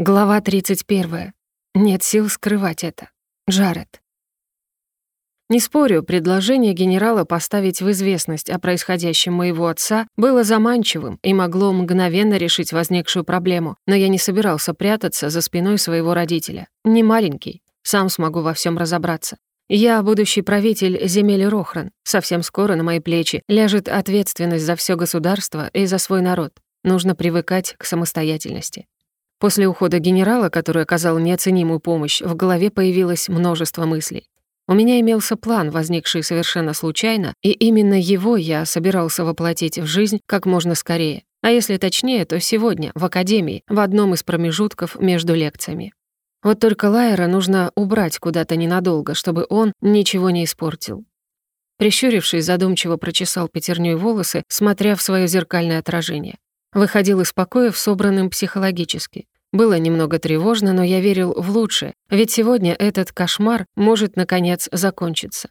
Глава 31. Нет сил скрывать это. Джаред. Не спорю, предложение генерала поставить в известность о происходящем моего отца было заманчивым и могло мгновенно решить возникшую проблему, но я не собирался прятаться за спиной своего родителя. Не маленький, сам смогу во всем разобраться. Я будущий правитель земель Рохран. Совсем скоро на мои плечи ляжет ответственность за все государство и за свой народ. Нужно привыкать к самостоятельности. После ухода генерала, который оказал неоценимую помощь, в голове появилось множество мыслей. У меня имелся план, возникший совершенно случайно, и именно его я собирался воплотить в жизнь как можно скорее. А если точнее, то сегодня, в академии, в одном из промежутков между лекциями. Вот только Лайера нужно убрать куда-то ненадолго, чтобы он ничего не испортил. Прищурившись, задумчиво прочесал пятерней волосы, смотря в свое зеркальное отражение. Выходил из покоев собранным психологически. Было немного тревожно, но я верил в лучшее, ведь сегодня этот кошмар может, наконец, закончиться.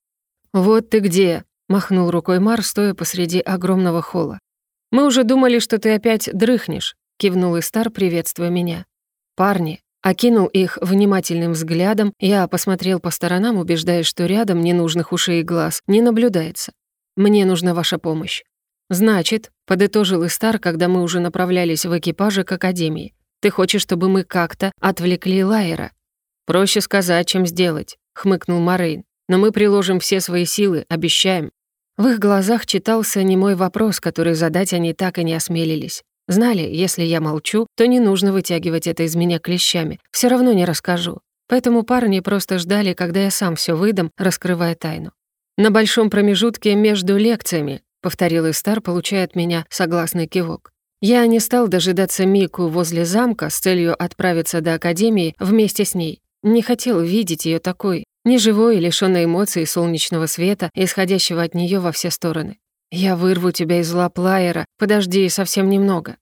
«Вот ты где!» — махнул рукой Мар, стоя посреди огромного холла. «Мы уже думали, что ты опять дрыхнешь», — кивнул Истар, приветствуя меня. «Парни!» — окинул их внимательным взглядом, я посмотрел по сторонам, убеждаясь, что рядом ненужных ушей и глаз не наблюдается. «Мне нужна ваша помощь». «Значит», — подытожил Истар, когда мы уже направлялись в экипаже к Академии, ты хочешь, чтобы мы как-то отвлекли Лайера?» «Проще сказать, чем сделать», — хмыкнул Морейн. «Но мы приложим все свои силы, обещаем». В их глазах читался немой вопрос, который задать они так и не осмелились. Знали, если я молчу, то не нужно вытягивать это из меня клещами, все равно не расскажу. Поэтому парни просто ждали, когда я сам все выдам, раскрывая тайну. «На большом промежутке между лекциями», — повторил Истар, получая от меня согласный кивок. Я не стал дожидаться Мику возле замка с целью отправиться до Академии вместе с ней. Не хотел видеть ее такой, неживой лишённой эмоций и солнечного света, исходящего от нее во все стороны. «Я вырву тебя из лап Лайера, подожди совсем немного».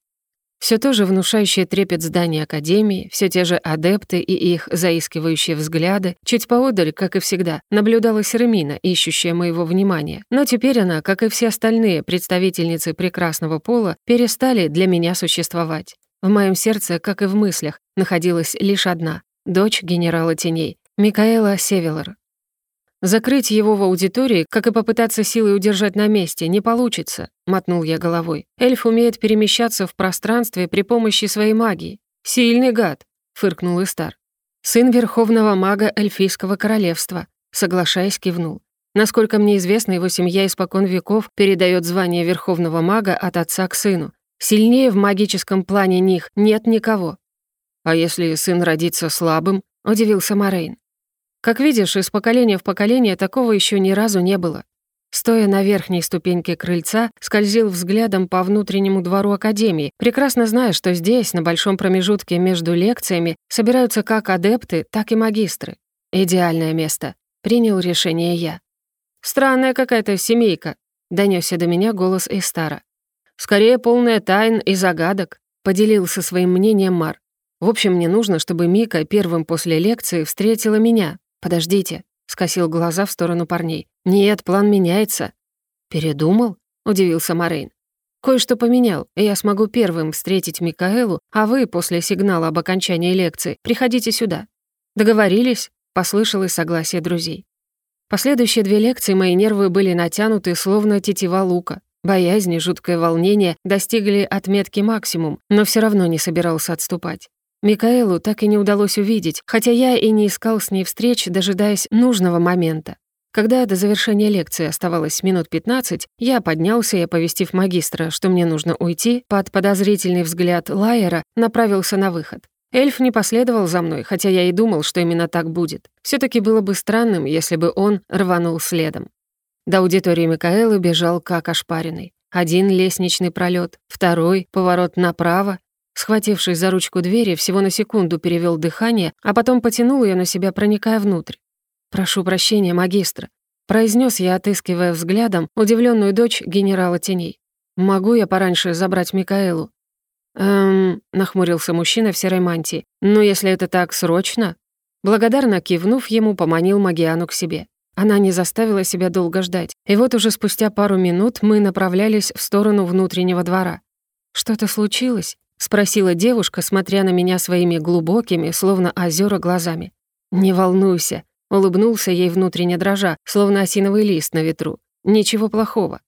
Все то же внушающее трепет здания Академии, все те же адепты и их заискивающие взгляды. Чуть поодаль, как и всегда, наблюдала Серемина, ищущая моего внимания. Но теперь она, как и все остальные представительницы прекрасного пола, перестали для меня существовать. В моем сердце, как и в мыслях, находилась лишь одна — дочь генерала теней, Микаэла Севелор. Закрыть его в аудитории, как и попытаться силой удержать на месте, не получится, мотнул я головой. Эльф умеет перемещаться в пространстве при помощи своей магии. Сильный гад, фыркнул Истар. Сын верховного мага эльфийского королевства, соглашаясь, кивнул. Насколько мне известно, его семья испокон веков передает звание верховного мага от отца к сыну. Сильнее в магическом плане них нет никого. А если сын родится слабым, удивился Морейн. Как видишь, из поколения в поколение такого еще ни разу не было. Стоя на верхней ступеньке крыльца, скользил взглядом по внутреннему двору Академии, прекрасно зная, что здесь, на большом промежутке между лекциями, собираются как адепты, так и магистры. Идеальное место. Принял решение я. «Странная какая-то семейка», — донёсся до меня голос Эстара. «Скорее полная тайн и загадок», — поделился своим мнением Мар. «В общем, мне нужно, чтобы Мика первым после лекции встретила меня, «Подождите», — скосил глаза в сторону парней. «Нет, план меняется». «Передумал?» — удивился Морейн. «Кое-что поменял, и я смогу первым встретить Микаэлу, а вы, после сигнала об окончании лекции, приходите сюда». «Договорились?» — послышалось согласие друзей. Последующие две лекции мои нервы были натянуты, словно тетива лука. Боязнь и жуткое волнение достигли отметки максимум, но все равно не собирался отступать. Микаэлу так и не удалось увидеть, хотя я и не искал с ней встреч, дожидаясь нужного момента. Когда до завершения лекции оставалось минут 15, я поднялся и, оповестив магистра, что мне нужно уйти, под подозрительный взгляд Лайера направился на выход. Эльф не последовал за мной, хотя я и думал, что именно так будет. все таки было бы странным, если бы он рванул следом. До аудитории Микаэлы бежал как ошпаренный. Один лестничный пролет, второй — поворот направо, Схватившись за ручку двери, всего на секунду перевел дыхание, а потом потянул ее на себя, проникая внутрь. «Прошу прощения, магистра», — произнес я, отыскивая взглядом удивленную дочь генерала теней. «Могу я пораньше забрать Микаэлу?» «Эм...» — нахмурился мужчина в серой мантии. «Ну, если это так срочно...» Благодарно кивнув ему, поманил Магиану к себе. Она не заставила себя долго ждать, и вот уже спустя пару минут мы направлялись в сторону внутреннего двора. «Что-то случилось?» Спросила девушка, смотря на меня своими глубокими, словно озера глазами. «Не волнуйся», — улыбнулся ей внутренне дрожа, словно осиновый лист на ветру. «Ничего плохого».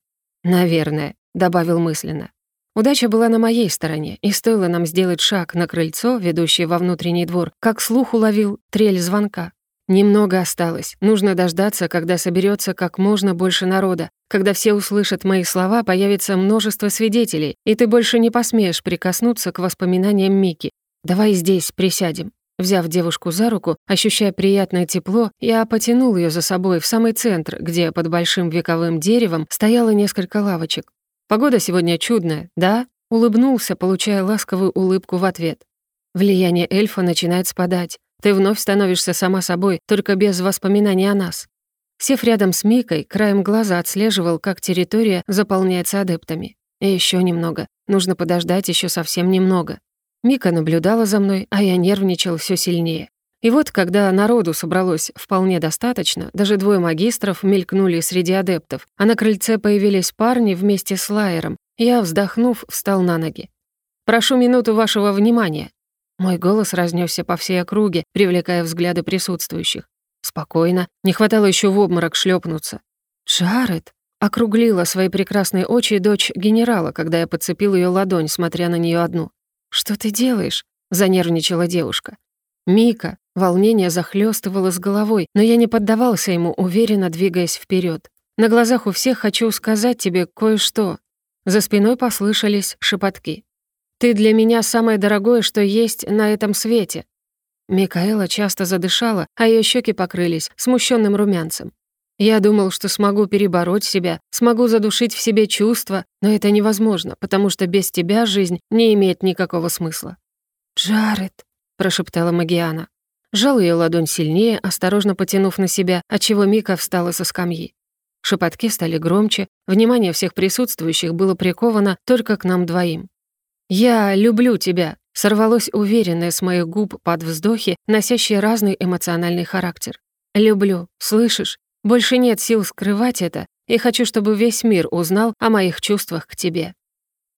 «Наверное», — добавил мысленно. Удача была на моей стороне, и стоило нам сделать шаг на крыльцо, ведущее во внутренний двор, как слух уловил трель звонка. Немного осталось. Нужно дождаться, когда соберется как можно больше народа. Когда все услышат мои слова, появится множество свидетелей, и ты больше не посмеешь прикоснуться к воспоминаниям Мики. Давай здесь присядем. Взяв девушку за руку, ощущая приятное тепло, я потянул ее за собой в самый центр, где под большим вековым деревом стояло несколько лавочек. Погода сегодня чудная, да? Улыбнулся, получая ласковую улыбку в ответ. Влияние эльфа начинает спадать. Ты вновь становишься сама собой, только без воспоминаний о нас. Сев рядом с Микой, краем глаза отслеживал, как территория заполняется адептами. И еще немного. Нужно подождать еще совсем немного. Мика наблюдала за мной, а я нервничал все сильнее. И вот, когда народу собралось вполне достаточно, даже двое магистров мелькнули среди адептов, а на крыльце появились парни вместе с Лайером, я, вздохнув, встал на ноги. «Прошу минуту вашего внимания». Мой голос разнесся по всей округе, привлекая взгляды присутствующих. Спокойно, не хватало еще в обморок шлепнуться. «Джаред!» — округлила свои прекрасные очи дочь генерала, когда я подцепил ее ладонь, смотря на нее одну. «Что ты делаешь?» — занервничала девушка. «Мика!» Волнение захлестывало с головой, но я не поддавался ему, уверенно двигаясь вперед. На глазах у всех хочу сказать тебе кое-что. За спиной послышались шепотки. «Ты для меня самое дорогое, что есть на этом свете». Микаэла часто задышала, а ее щеки покрылись смущенным румянцем. Я думал, что смогу перебороть себя, смогу задушить в себе чувства, но это невозможно, потому что без тебя жизнь не имеет никакого смысла. «Джаред», — прошептала Магиана. Жал ее ладонь сильнее, осторожно потянув на себя, отчего Мика встала со скамьи. Шепотки стали громче, внимание всех присутствующих было приковано только к нам двоим. «Я люблю тебя», — сорвалось уверенное с моих губ под вздохи, носящие разный эмоциональный характер. «Люблю, слышишь? Больше нет сил скрывать это, и хочу, чтобы весь мир узнал о моих чувствах к тебе».